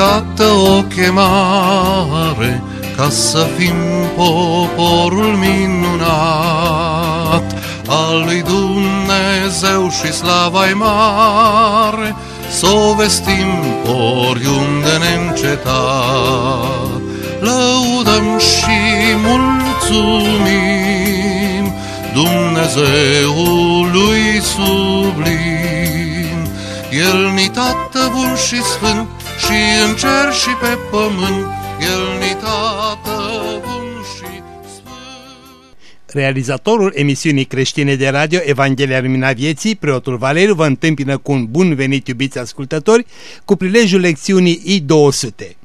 iată o chemare ca să fim poporul minunat al lui Dumnezeu și slava mare, să o vestim oriunde neîncetat. Lăudăm și mulțumim Dumnezeului sublim. El ni tată bun și sfânt și în cer și pe pământ, El ni tată bun și sfânt. Realizatorul emisiunii creștine de radio Evanghelia Lumina Vieții, preotul Valeriu, vă întâmpină cu un bun venit, iubiți ascultători, cu prilejul lecțiunii I200.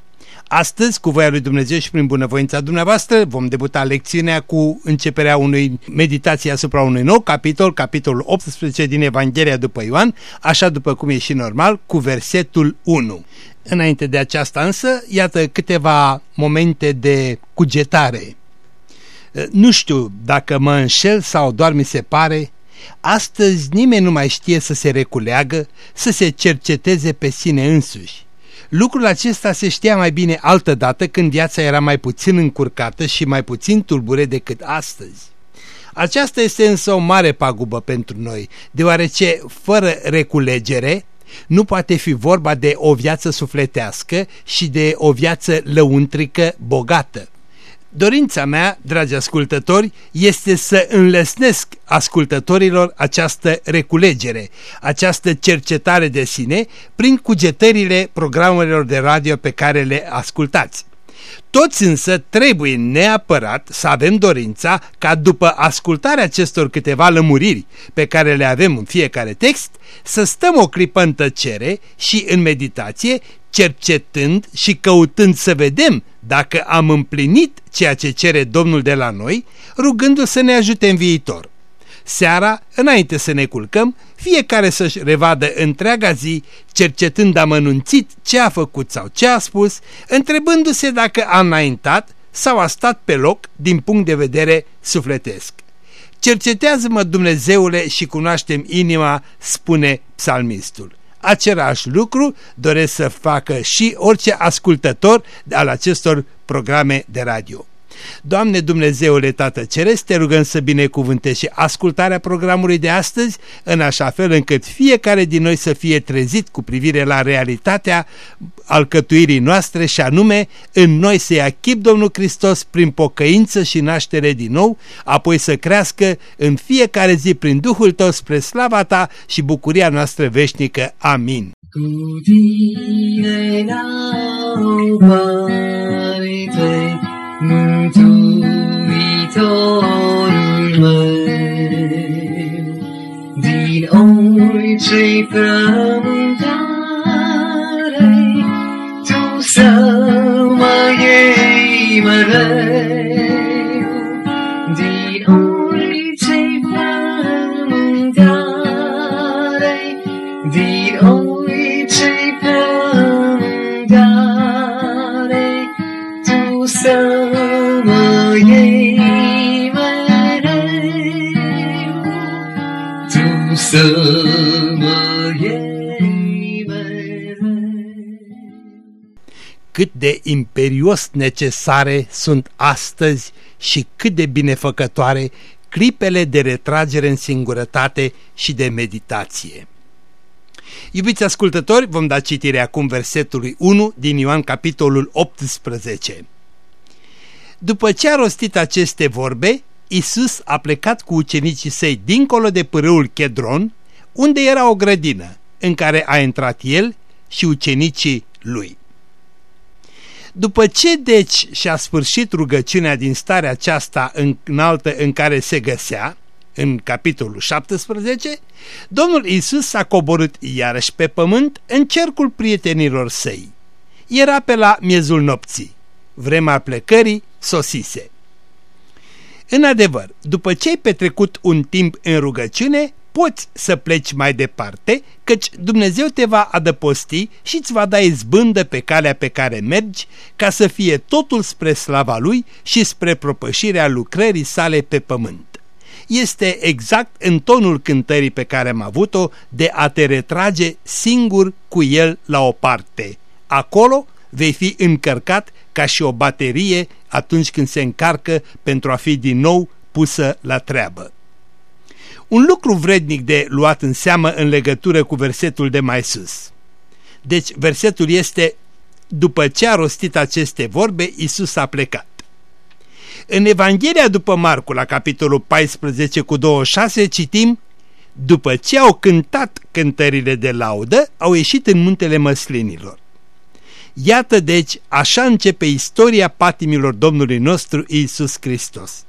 Astăzi, cu voia lui Dumnezeu și prin bunăvoința dumneavoastră, vom debuta lecțiunea cu începerea unui meditație asupra unui nou capitol, capitolul 18 din Evanghelia după Ioan, așa după cum e și normal, cu versetul 1. Înainte de aceasta însă, iată câteva momente de cugetare. Nu știu dacă mă înșel sau doar mi se pare, astăzi nimeni nu mai știe să se reculeagă, să se cerceteze pe sine însuși. Lucrul acesta se știa mai bine altă dată când viața era mai puțin încurcată și mai puțin tulbure decât astăzi. Aceasta este însă o mare pagubă pentru noi, deoarece fără reculegere nu poate fi vorba de o viață sufletească și de o viață lăuntrică bogată. Dorința mea, dragi ascultători, este să înlesnesc ascultătorilor această reculegere, această cercetare de sine prin cugetările programelor de radio pe care le ascultați. Toți însă trebuie neapărat să avem dorința ca după ascultarea acestor câteva lămuriri pe care le avem în fiecare text, să stăm o clipă în tăcere și în meditație, cercetând și căutând să vedem dacă am împlinit ceea ce cere Domnul de la noi, rugându-l să ne ajute în viitor. Seara, înainte să ne culcăm, fiecare să-și revadă întreaga zi, cercetând amănunțit ce a făcut sau ce a spus, întrebându-se dacă a înaintat sau a stat pe loc din punct de vedere sufletesc. Cercetează-mă Dumnezeule și cunoaștem inima, spune psalmistul. Același lucru doresc să facă și orice ascultător al acestor programe de radio. Doamne Dumnezeule Tată Ceresc, te rugăm să binecuvântezi și ascultarea programului de astăzi, în așa fel încât fiecare din noi să fie trezit cu privire la realitatea alcătuirii noastre și anume în noi să ia chip Domnul Hristos prin pocăință și naștere din nou, apoi să crească în fiecare zi prin Duhul Tău spre slava Ta și bucuria noastră veșnică. Amin. Cu tine n-au parte Mântuitorul meu, din orice frământare, Tu să mă iei mereu, să mă iei mereu, Tu să mă iei mereu. cât de imperios necesare sunt astăzi și cât de binefăcătoare clipele de retragere în singurătate și de meditație. Iubiți ascultători, vom da citire acum versetului 1 din Ioan capitolul 18. După ce a rostit aceste vorbe, Isus a plecat cu ucenicii săi dincolo de pârâul Chedron, unde era o grădină, în care a intrat el și ucenicii lui. După ce deci și-a sfârșit rugăciunea din starea aceasta înaltă în care se găsea, în capitolul 17, Domnul Isus s-a coborât iarăși pe pământ în cercul prietenilor săi. Era pe la miezul nopții. Vremea plecării sosise. În adevăr, după ce ai petrecut un timp în rugăciune, poți să pleci mai departe, căci Dumnezeu te va adăposti și îți va da izbândă pe calea pe care mergi, ca să fie totul spre slava Lui și spre propășirea lucrării sale pe pământ. Este exact în tonul cântării pe care am avut-o de a te retrage singur cu El la o parte. Acolo vei fi încărcat ca și o baterie atunci când se încarcă pentru a fi din nou pusă la treabă. Un lucru vrednic de luat în seamă în legătură cu versetul de mai sus. Deci versetul este, după ce a rostit aceste vorbe, Isus a plecat. În Evanghelia după Marcu, la capitolul 14 cu 26, citim După ce au cântat cântările de laudă, au ieșit în muntele măslinilor. Iată deci, așa începe istoria patimilor Domnului nostru Iisus Hristos.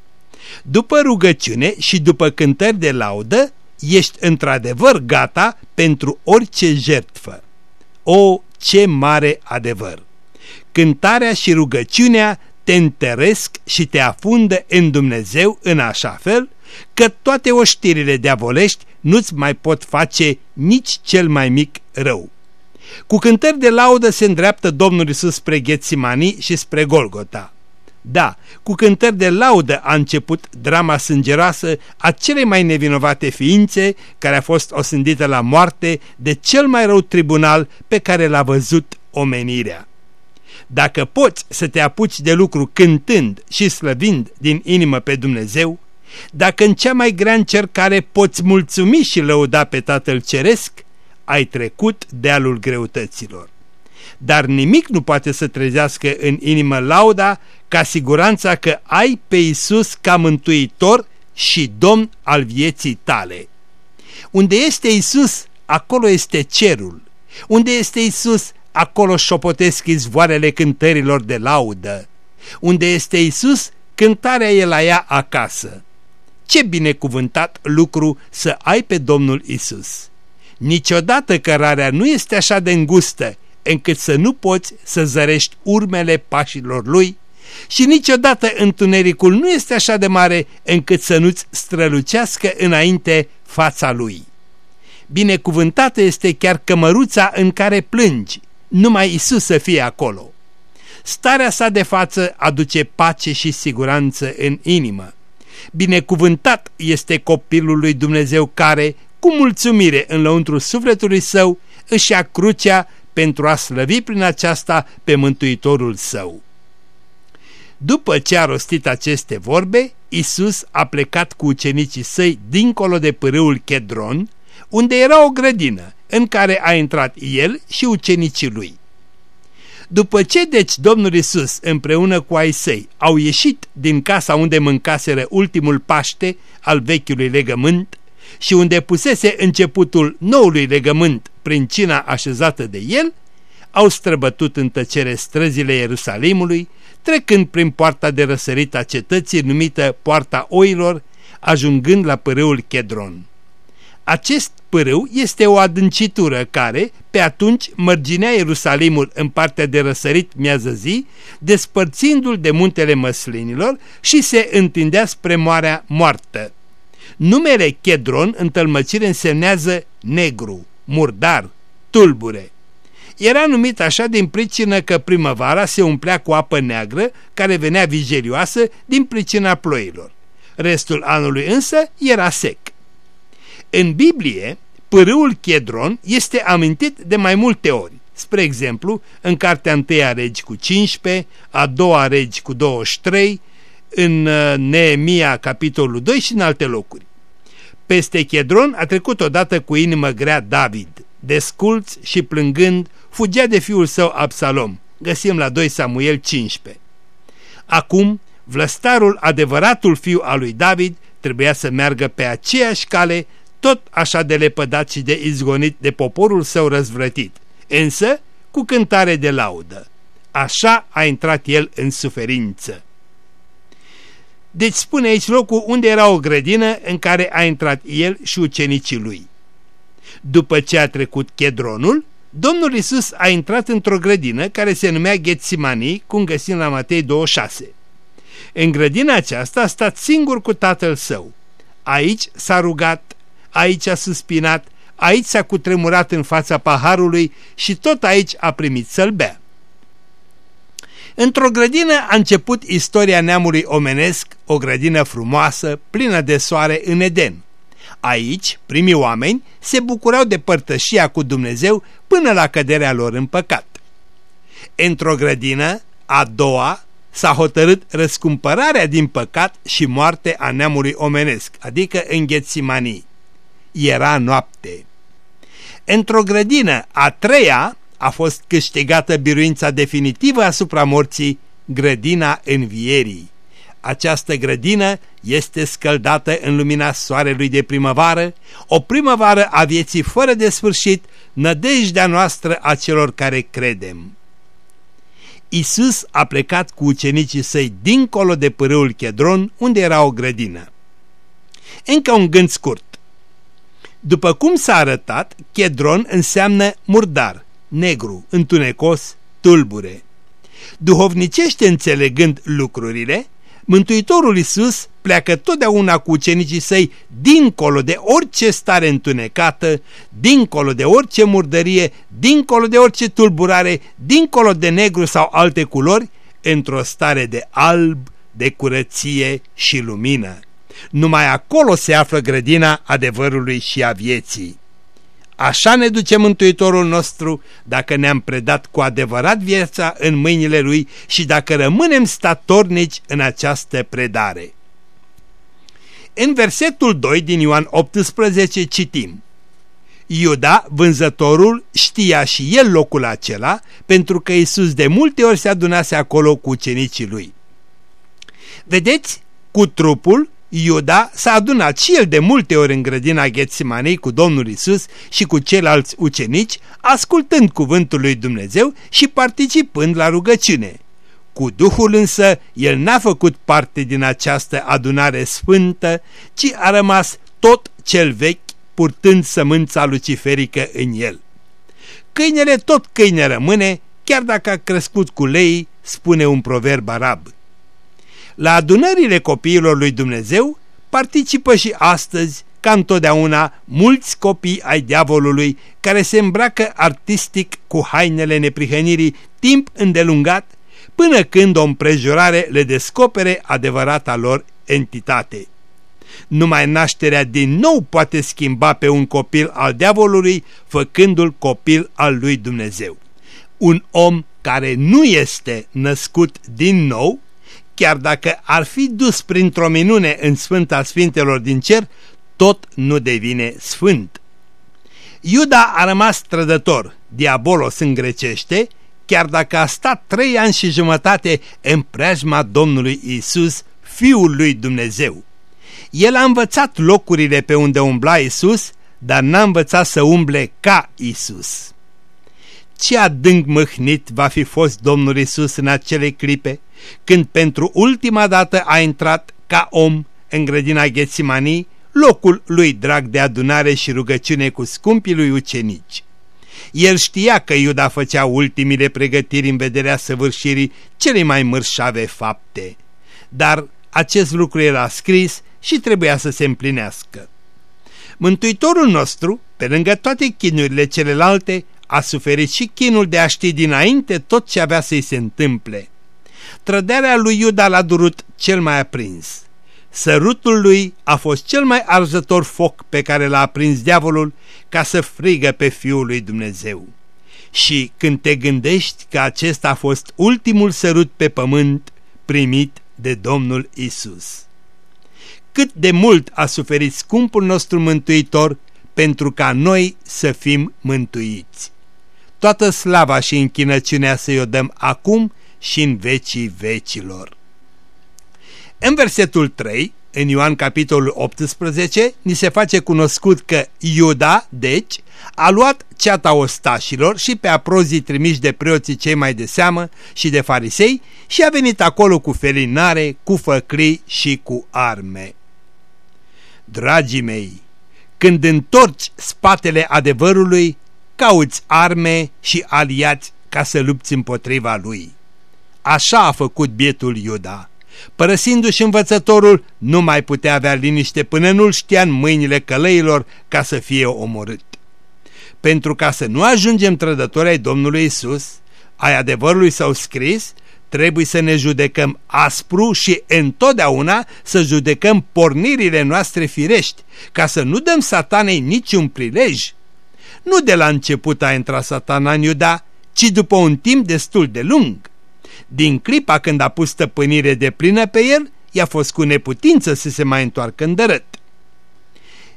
După rugăciune și după cântări de laudă, ești într-adevăr gata pentru orice jertfă. O, ce mare adevăr! Cântarea și rugăciunea te întăresc și te afundă în Dumnezeu în așa fel că toate oștirile diavolești nu-ți mai pot face nici cel mai mic rău. Cu cântări de laudă se îndreaptă Domnul Isus spre Ghețimani și spre Golgota. Da, cu cântări de laudă a început drama sângeroasă a celei mai nevinovate ființe care a fost osândită la moarte de cel mai rău tribunal pe care l-a văzut omenirea. Dacă poți să te apuci de lucru cântând și slăvind din inimă pe Dumnezeu, dacă în cea mai grea încercare poți mulțumi și lăuda pe Tatăl Ceresc, ai trecut dealul greutăților. Dar nimic nu poate să trezească în inimă lauda ca siguranța că ai pe Isus ca mântuitor și domn al vieții tale. Unde este Isus, acolo este cerul. Unde este Isus, acolo șopotesc izvoarele cântărilor de laudă. Unde este Isus, cântarea e la ea acasă. Ce binecuvântat lucru să ai pe Domnul Isus! Niciodată cărarea nu este așa de îngustă încât să nu poți să zărești urmele pașilor lui și niciodată întunericul nu este așa de mare încât să nu-ți strălucească înainte fața lui. Binecuvântată este chiar cămăruța în care plângi, numai Isus să fie acolo. Starea sa de față aduce pace și siguranță în inimă. Binecuvântat este copilul lui Dumnezeu care, cu mulțumire în lăuntru sufletului său, își ia crucea pentru a slăvi prin aceasta pe Mântuitorul său. După ce a rostit aceste vorbe, Isus a plecat cu ucenicii săi dincolo de pârâul Chedron, unde era o grădină în care a intrat el și ucenicii lui. După ce deci Domnul Isus împreună cu ai săi au ieșit din casa unde mâncaseră ultimul paște al vechiului legământ și unde pusese începutul noului legământ prin cina așezată de el, au străbătut în tăcere străzile Ierusalimului, trecând prin poarta de răsărit a cetății numită Poarta Oilor, ajungând la pârâul Chedron. Acest pârâu este o adâncitură care, pe atunci, mărginea Ierusalimul în partea de răsărit miază zi, despărțindu-l de muntele măslinilor și se întindea spre moarea moartă. Numele Chedron în tălmăcire însemnează negru, murdar, tulbure. Era numit așa din pricină că primăvara se umplea cu apă neagră care venea vigelioasă din pricina ploilor. Restul anului însă era sec. În Biblie, pârâul Chedron este amintit de mai multe ori. Spre exemplu, în Cartea 1 a Regi cu 15, a doua Regi cu 23, în uh, Neemia capitolul 2 și în alte locuri. Peste Chedron a trecut odată cu inimă grea David, desculț și plângând, fugea de fiul său Absalom. Găsim la 2 Samuel 15. Acum, vlăstarul, adevăratul fiu al lui David, trebuia să meargă pe aceeași cale tot așa de lepădat și de izgonit de poporul său răzvrătit, însă cu cântare de laudă. Așa a intrat el în suferință. Deci spune aici locul unde era o grădină în care a intrat el și ucenicii lui. După ce a trecut Chedronul, Domnul Isus a intrat într-o grădină care se numea Ghețimanii, cum găsim la Matei 26. În grădina aceasta a stat singur cu tatăl său. Aici s-a rugat aici a suspinat, aici s-a cutremurat în fața paharului și tot aici a primit să-l bea. Într-o grădină a început istoria neamului omenesc, o grădină frumoasă, plină de soare în Eden. Aici, primii oameni se bucurau de părtășia cu Dumnezeu până la căderea lor în păcat. Într-o grădină, a doua, s-a hotărât răscumpărarea din păcat și moarte a neamului omenesc, adică în Ghețimanii. Era noapte. Într-o grădină, a treia, a fost câștigată biruința definitivă asupra morții, grădina învierii. Această grădină este scăldată în lumina soarelui de primăvară, o primăvară a vieții fără de sfârșit, nădejdea noastră a celor care credem. Isus a plecat cu ucenicii săi dincolo de pârâul Chedron, unde era o grădină. Încă un gând scurt. După cum s-a arătat, Chedron înseamnă murdar, negru, întunecos, tulbure. Duhovnicește înțelegând lucrurile, Mântuitorul Isus pleacă totdeauna cu ucenicii săi dincolo de orice stare întunecată, dincolo de orice murdărie, dincolo de orice tulburare, dincolo de negru sau alte culori, într-o stare de alb, de curăție și lumină. Numai acolo se află grădina adevărului și a vieții. Așa ne duce Mântuitorul nostru dacă ne-am predat cu adevărat viața în mâinile Lui și dacă rămânem statornici în această predare. În versetul 2 din Ioan 18 citim Iuda, vânzătorul, știa și el locul acela pentru că Iisus de multe ori se adunase acolo cu ucenicii lui. Vedeți, cu trupul Iuda s-a adunat și el de multe ori în grădina Ghețimanei cu Domnul Isus și cu ceilalți ucenici, ascultând cuvântul lui Dumnezeu și participând la rugăciune. Cu Duhul însă, el n-a făcut parte din această adunare sfântă, ci a rămas tot cel vechi, purtând sămânța luciferică în el. Câinele tot câine rămâne, chiar dacă a crescut cu lei, spune un proverb arab. La adunările copiilor lui Dumnezeu participă și astăzi, ca întotdeauna, mulți copii ai diavolului care se îmbracă artistic cu hainele neprihănirii timp îndelungat, până când o împrejurare le descopere adevărata lor entitate. Numai nașterea din nou poate schimba pe un copil al diavolului, făcându-l copil al lui Dumnezeu. Un om care nu este născut din nou chiar dacă ar fi dus printr-o minune în Sfânta Sfintelor din cer, tot nu devine sfânt. Iuda a rămas trădător, diabolos în grecește, chiar dacă a stat trei ani și jumătate în preajma Domnului Isus, Fiul lui Dumnezeu. El a învățat locurile pe unde umbla Isus, dar n-a învățat să umble ca Isus. Ce adânc mâhnit va fi fost Domnul Isus în acele clipe, când pentru ultima dată a intrat ca om în grădina Ghețimanii, locul lui drag de adunare și rugăciune cu scumpii lui ucenici. El știa că Iuda făcea ultimile pregătiri în vederea săvârșirii cele mai mărșave fapte, dar acest lucru era scris și trebuia să se împlinească. Mântuitorul nostru, pe lângă toate chinurile celelalte, a suferit și chinul de a ști dinainte tot ce avea să-i se întâmple. Trăderea lui Iuda l-a durut cel mai aprins. Sărutul lui a fost cel mai arzător foc pe care l-a aprins diavolul ca să frigă pe Fiul lui Dumnezeu. Și când te gândești că acesta a fost ultimul sărut pe pământ primit de Domnul Isus. Cât de mult a suferit scumpul nostru mântuitor pentru ca noi să fim mântuiți. Toată slava și închinăciunea să-i o dăm acum și în vecii vecilor. În versetul 3, în Ioan capitolul 18, ni se face cunoscut că Iuda, deci, a luat ceata ostașilor și pe aprozii trimiși de preoții cei mai de seamă și de farisei și a venit acolo cu felinare, cu făclii și cu arme. Dragii mei, când întorci spatele adevărului, cauți arme și aliați ca să lupți împotriva lui. Așa a făcut bietul Iuda. Părăsindu-și învățătorul, nu mai putea avea liniște până nu-l știa în mâinile călăilor ca să fie omorât. Pentru ca să nu ajungem trădători ai Domnului Isus, ai adevărului s-au scris, trebuie să ne judecăm aspru și întotdeauna să judecăm pornirile noastre firești, ca să nu dăm satanei niciun prilej. Nu de la început a intrat satana în Iuda, ci după un timp destul de lung. Din clipa când a pus stăpânire de plină pe el, i-a fost cu neputință să se mai întoarcă în dărât.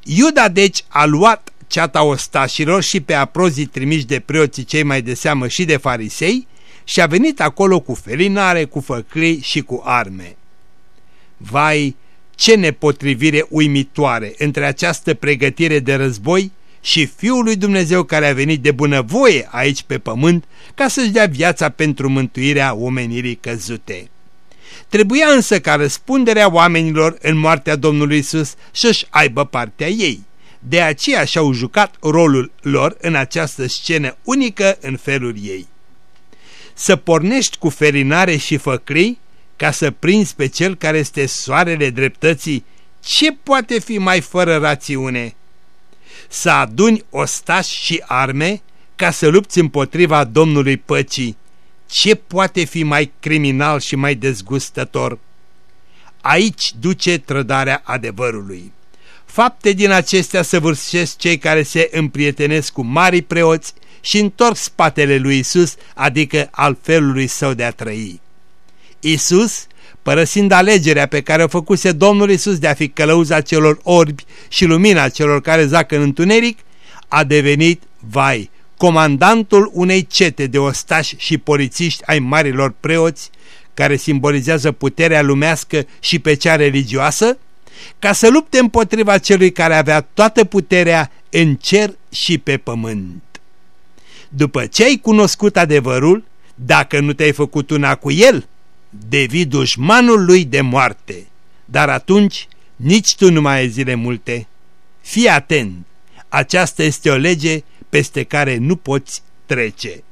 Iuda deci a luat ceata ostașilor și pe aprozii trimiși de preoții cei mai de seamă și de farisei și a venit acolo cu felinare, cu făclii și cu arme. Vai, ce nepotrivire uimitoare între această pregătire de război și Fiul lui Dumnezeu care a venit de bunăvoie aici pe pământ ca să-și dea viața pentru mântuirea omenirii căzute. Trebuia însă ca răspunderea oamenilor în moartea Domnului Isus să-și aibă partea ei. De aceea și-au jucat rolul lor în această scenă unică în felul ei. Să pornești cu ferinare și făcrii ca să prinzi pe cel care este soarele dreptății, ce poate fi mai fără rațiune? Să aduni ostași și arme ca să lupți împotriva Domnului Păcii, ce poate fi mai criminal și mai dezgustător? Aici duce trădarea adevărului. Fapte din acestea săvârșesc cei care se împrietenesc cu mari preoți și întorc spatele lui Isus, adică al felului său de a trăi. Isus, părăsind alegerea pe care o făcuse Domnul Isus de a fi călăuza celor orbi și lumina celor care zac în întuneric, a devenit, vai, comandantul unei cete de ostași și polițiști ai marilor preoți, care simbolizează puterea lumească și pe cea religioasă, ca să lupte împotriva celui care avea toată puterea în cer și pe pământ. După ce ai cunoscut adevărul, dacă nu te-ai făcut una cu el, devii dușmanul lui de moarte. Dar atunci nici tu nu mai ai zile multe. Fii atent, aceasta este o lege peste care nu poți trece.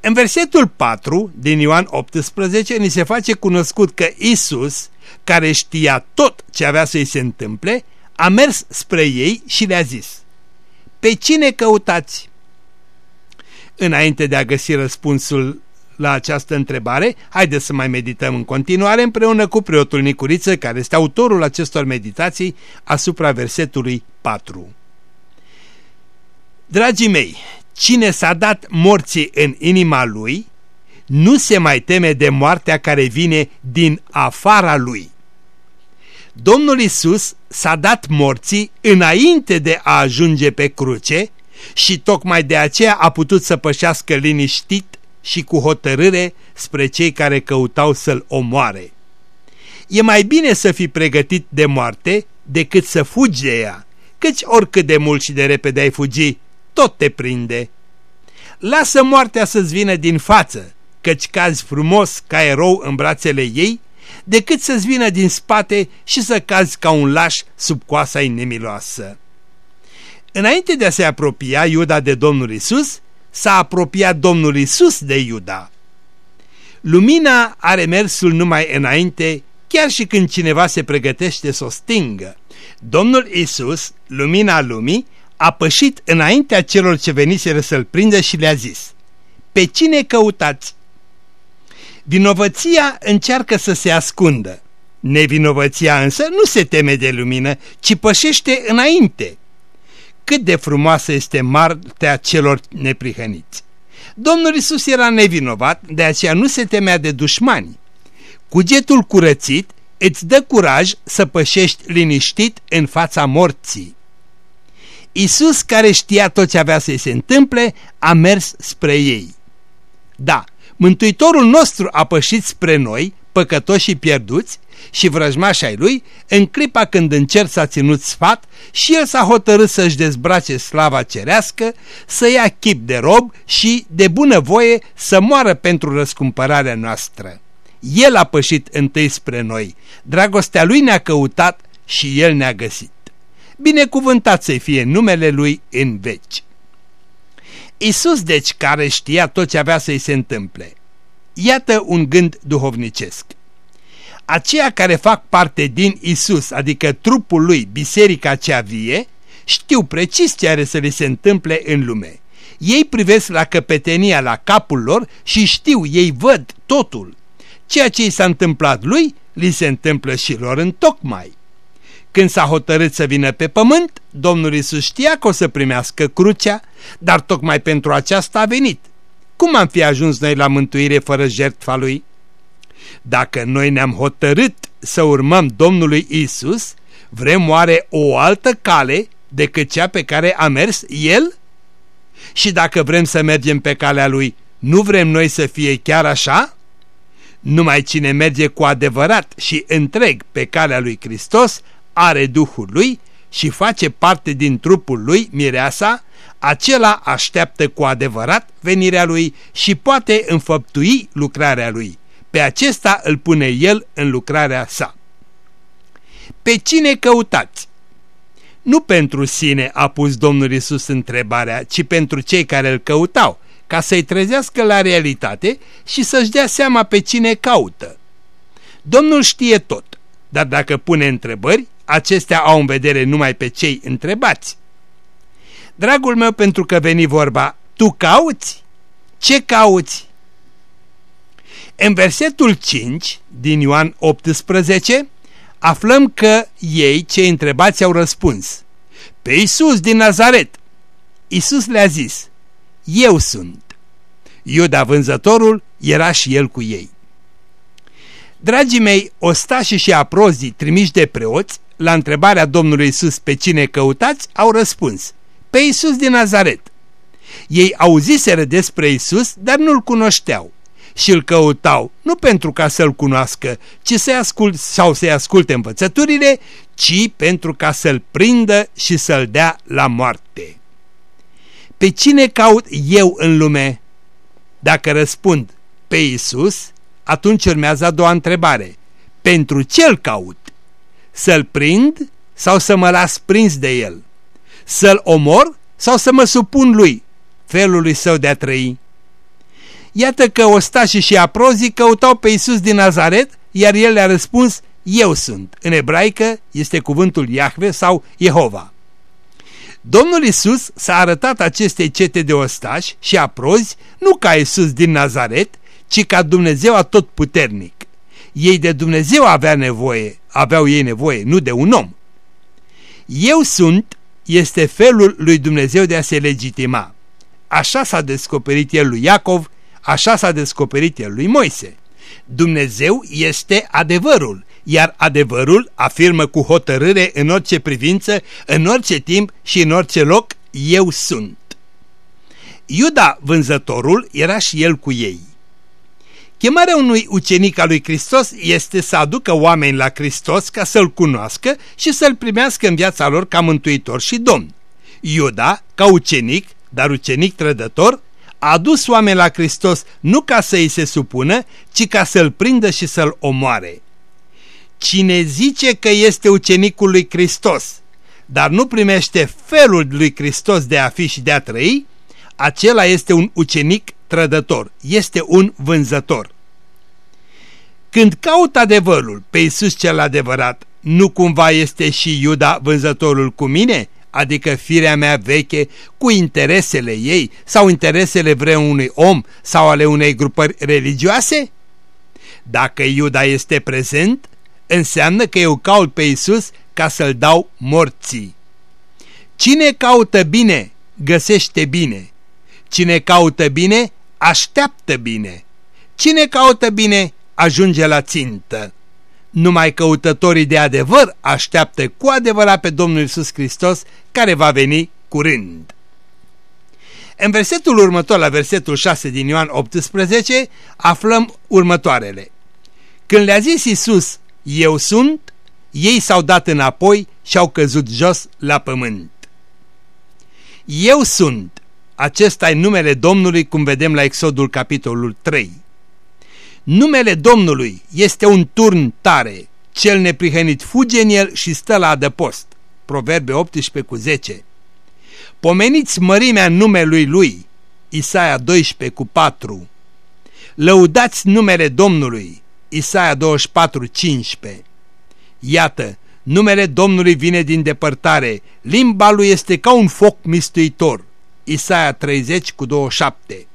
În versetul 4 din Ioan 18 ni se face cunoscut că Isus, care știa tot ce avea să-i se întâmple, a mers spre ei și le-a zis, Pe cine căutați? Înainte de a găsi răspunsul la această întrebare, haideți să mai medităm în continuare împreună cu preotul Nicuriță, care este autorul acestor meditații asupra versetului 4. Dragii mei, cine s-a dat morții în inima lui, nu se mai teme de moartea care vine din afara lui. Domnul Isus s-a dat morții înainte de a ajunge pe cruce și tocmai de aceea a putut să pășească liniștit și cu hotărâre spre cei care căutau să-l omoare. E mai bine să fii pregătit de moarte decât să fugi de ea, căci oricât de mult și de repede ai fugi, tot te prinde. Lasă moartea să-ți vină din față, căci cazi frumos ca erou în brațele ei, decât să-ți vină din spate și să cazi ca un laș sub coasa ei nemiloasă. Înainte de a se apropia Iuda de Domnul Isus, s-a apropiat Domnul Isus de Iuda. Lumina are mersul numai înainte, chiar și când cineva se pregătește să o stingă. Domnul Isus, lumina lumii, a pășit înaintea celor ce veniseră să-l prindă și le-a zis, Pe cine căutați? Vinovăția încearcă să se ascundă. Nevinovăția însă nu se teme de lumină, ci pășește înainte. Cât de frumoasă este martea celor neprihăniți! Domnul Isus era nevinovat, de aceea nu se temea de dușmani. Cugetul curățit îți dă curaj să pășești liniștit în fața morții. Isus, care știa tot ce avea să-i se întâmple, a mers spre ei. Da, Mântuitorul nostru a pășit spre noi, păcătoși și pierduți, și vrăjmași ai lui, în clipa când în cer s-a ținut sfat și el s-a hotărât să-și dezbrace slava cerească, să ia chip de rob și, de bunăvoie, să moară pentru răscumpărarea noastră. El a pășit întâi spre noi, dragostea lui ne-a căutat și el ne-a găsit binecuvântat să fie numele Lui în veci. Isus, deci, care știa tot ce avea să-i se întâmple, iată un gând duhovnicesc. Aceia care fac parte din Isus, adică trupul lui, biserica cea vie, știu precis ce are să li se întâmple în lume. Ei privesc la căpetenia la capul lor și știu, ei văd totul. Ceea ce i s-a întâmplat lui, li se întâmplă și lor în tocmai. Când s-a hotărât să vină pe pământ, Domnul Isus știa că o să primească crucea, dar tocmai pentru aceasta a venit, cum am fi ajuns noi la mântuire fără jertfa Lui? Dacă noi ne-am hotărât să urmăm Domnului Isus, vrem oare o altă cale decât cea pe care a mers El? Și dacă vrem să mergem pe calea Lui, nu vrem noi să fie chiar așa? Numai cine merge cu adevărat și întreg pe calea lui Hristos are Duhul lui și face parte din trupul lui, mireasa, acela așteaptă cu adevărat venirea lui și poate înfăptui lucrarea lui. Pe acesta îl pune el în lucrarea sa. Pe cine căutați? Nu pentru sine a pus Domnul Isus întrebarea, ci pentru cei care îl căutau, ca să-i trezească la realitate și să-și dea seama pe cine caută. Domnul știe tot, dar dacă pune întrebări, acestea au în vedere numai pe cei întrebați. Dragul meu, pentru că veni vorba, tu cauți? Ce cauți? În versetul 5 din Ioan 18 aflăm că ei, cei întrebați, au răspuns. Pe Iisus din Nazaret. Iisus le-a zis, eu sunt. Iuda vânzătorul era și el cu ei. Dragii mei, ostașii și aprozii trimiși de preoți, la întrebarea Domnului Isus pe cine căutați, au răspuns, pe Isus din Nazaret. Ei auziseră despre Isus, dar nu-l cunoșteau și îl căutau nu pentru ca să-l cunoască, ci să-i ascult sau să-i asculte învățăturile, ci pentru ca să-l prindă și să-l dea la moarte. Pe cine caut eu în lume? Dacă răspund pe Isus, atunci urmează a doua întrebare. Pentru ce-l caut? Să-l prind sau să mă las prins de el? Să-l omor sau să mă supun lui, felului său de a trăi? Iată că ostașii și aprozii căutau pe Isus din Nazaret, iar el le-a răspuns, eu sunt. În ebraică este cuvântul Iahve sau Jehova. Domnul Isus s-a arătat acestei cete de ostași și aprozi nu ca Isus din Nazaret, ci ca Dumnezeu atotputernic. Ei de Dumnezeu avea nevoie, aveau ei nevoie, nu de un om. Eu sunt este felul lui Dumnezeu de a se legitima. Așa s-a descoperit el lui Iacov, așa s-a descoperit el lui Moise. Dumnezeu este adevărul, iar adevărul afirmă cu hotărâre în orice privință, în orice timp și în orice loc, eu sunt. Iuda, vânzătorul, era și el cu ei. Chemarea unui ucenic al lui Hristos este să aducă oameni la Hristos ca să-L cunoască și să-L primească în viața lor ca mântuitor și domn. Iuda, ca ucenic, dar ucenic trădător, a adus oameni la Hristos nu ca să îi se supună, ci ca să-L prindă și să-L omoare. Cine zice că este ucenicul lui Hristos, dar nu primește felul lui Hristos de a fi și de a trăi, acela este un ucenic trădător, este un vânzător. Când caut adevărul pe Iisus cel adevărat, nu cumva este și Iuda vânzătorul cu mine? Adică firea mea veche cu interesele ei sau interesele vreunui om sau ale unei grupări religioase? Dacă Iuda este prezent, înseamnă că eu caut pe Iisus ca să-l dau morții. Cine caută bine, găsește bine. Cine caută bine, așteaptă bine. Cine caută bine, ajunge la țintă. Numai căutătorii de adevăr așteaptă cu adevărat pe Domnul Iisus Hristos, care va veni curând. În versetul următor, la versetul 6 din Ioan 18, aflăm următoarele. Când le-a zis Iisus, eu sunt, ei s-au dat înapoi și au căzut jos la pământ. Eu sunt, acesta e numele Domnului, cum vedem la Exodul capitolul 3. Numele Domnului este un turn tare, cel neprihănit fuge în el și stă la adăpost. Proverbe 18 cu 10. Pomeniți mărimea numelui lui, Isaia 12 cu 4. Lăudați numele Domnului, Isaia 24, 15. Iată, numele Domnului vine din depărtare, limba lui este ca un foc mistuitor. Isaia 30 cu 27.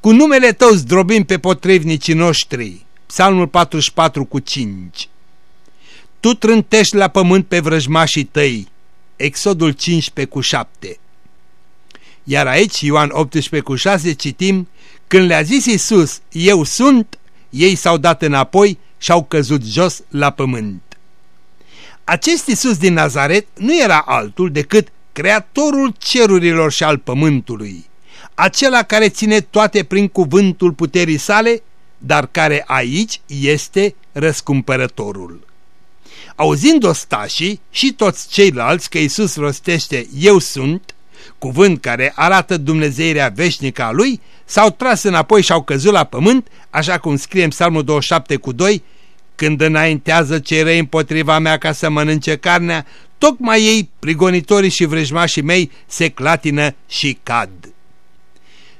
Cu numele tău zdrobim pe potrivnicii noștri. Psalmul 44 cu 5. Tu trântești la pământ pe vrăjmașii tăi. Exodul 15 cu 7. Iar aici, Ioan 18 cu 6, citim, când le-a zis Iisus, eu sunt, ei s-au dat înapoi și au căzut jos la pământ. Acest Iisus din Nazaret nu era altul decât creatorul cerurilor și al pământului, acela care ține toate prin cuvântul puterii sale, dar care aici este răscumpărătorul. Auzind ostașii și toți ceilalți că Iisus rostește Eu sunt, cuvânt care arată dumnezeirea veșnică a lui, s-au tras înapoi și au căzut la pământ, așa cum scrie în Psalmul 27 cu 2, când înaintează cei răi împotriva mea ca să mănânce carnea, tocmai ei, prigonitorii și vrăjmașii mei, se clatină și cad.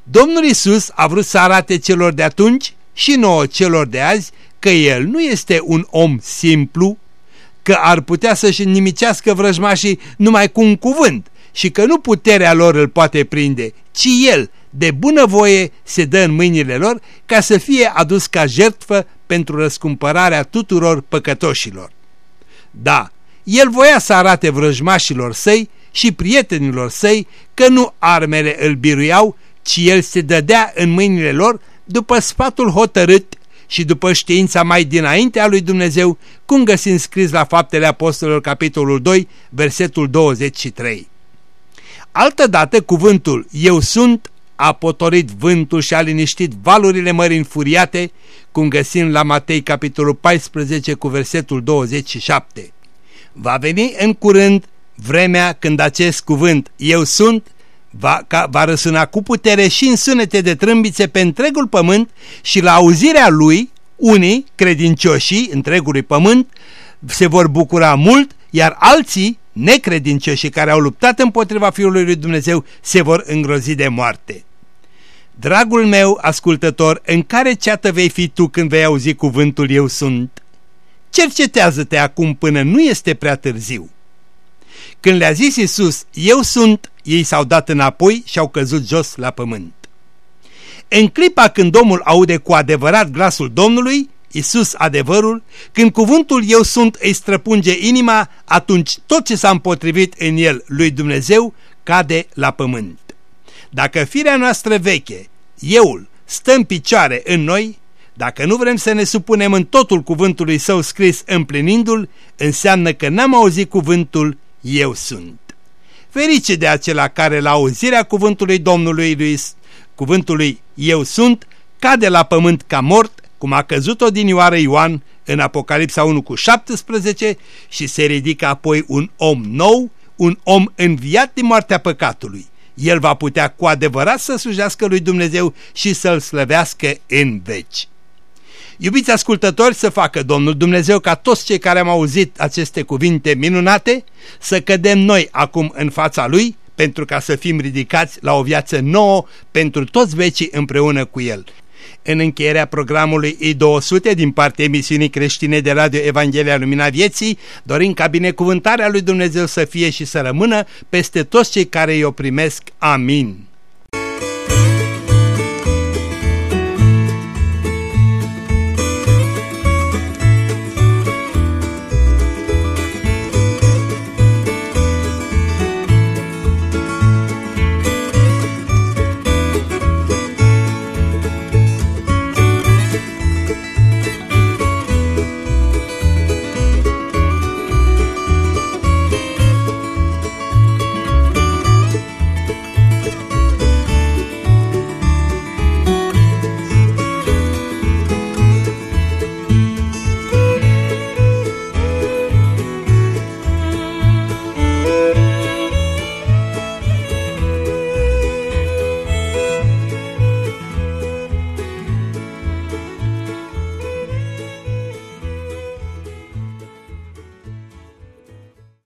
Domnul Isus a vrut să arate celor de atunci și nouă celor de azi că El nu este un om simplu, că ar putea să-și nimicească vrăjmașii numai cu un cuvânt și că nu puterea lor îl poate prinde, ci El, de bunăvoie, se dă în mâinile lor ca să fie adus ca jertfă pentru răscumpărarea tuturor păcătoșilor. Da, El voia să arate vrăjmașilor săi și prietenilor săi că nu armele îl biruiau, ci El se dădea în mâinile lor după sfatul hotărât și după știința mai dinainte a lui Dumnezeu, cum găsim scris la Faptele Apostolilor, capitolul 2, versetul 23. Altădată cuvântul Eu sunt a potorit vântul și a liniștit valurile mării înfuriate, cum găsim la Matei capitolul 14 cu versetul 27. Va veni în curând vremea când acest cuvânt Eu sunt va, ca, va răsuna cu putere și în sunete de trâmbițe pe întregul pământ și la auzirea lui, unii, credincioșii întregului pământ, se vor bucura mult, iar alții, necredincioșii care au luptat împotriva Fiului lui Dumnezeu, se vor îngrozi de moarte. Dragul meu ascultător, în care ceată vei fi tu când vei auzi cuvântul Eu sunt? Cercetează-te acum până nu este prea târziu. Când le-a zis Iisus, Eu sunt, ei s-au dat înapoi și au căzut jos la pământ. În clipa când Domnul aude cu adevărat glasul Domnului, Isus adevărul, când cuvântul Eu sunt îi străpunge inima, atunci tot ce s-a împotrivit în el lui Dumnezeu cade la pământ. Dacă firea noastră veche, euul, stă în picioare în noi, dacă nu vrem să ne supunem în totul cuvântului său scris împlinindu-l, înseamnă că n-am auzit cuvântul Eu sunt. Ferice de acela care la auzirea cuvântului Domnului lui, cuvântului Eu sunt, cade la pământ ca mort, cum a căzut odinioară Ioan în Apocalipsa 1 cu 17 și se ridică apoi un om nou, un om înviat din moartea păcatului. El va putea cu adevărat să slujească lui Dumnezeu și să-L slăvească în veci. Iubiți ascultători, să facă Domnul Dumnezeu ca toți cei care am auzit aceste cuvinte minunate să cădem noi acum în fața Lui pentru ca să fim ridicați la o viață nouă pentru toți vecii împreună cu El. În încheierea programului I200 din partea emisiunii creștine de Radio Evanghelia Lumina Vieții, dorim ca binecuvântarea lui Dumnezeu să fie și să rămână peste toți cei care îi o primesc. Amin.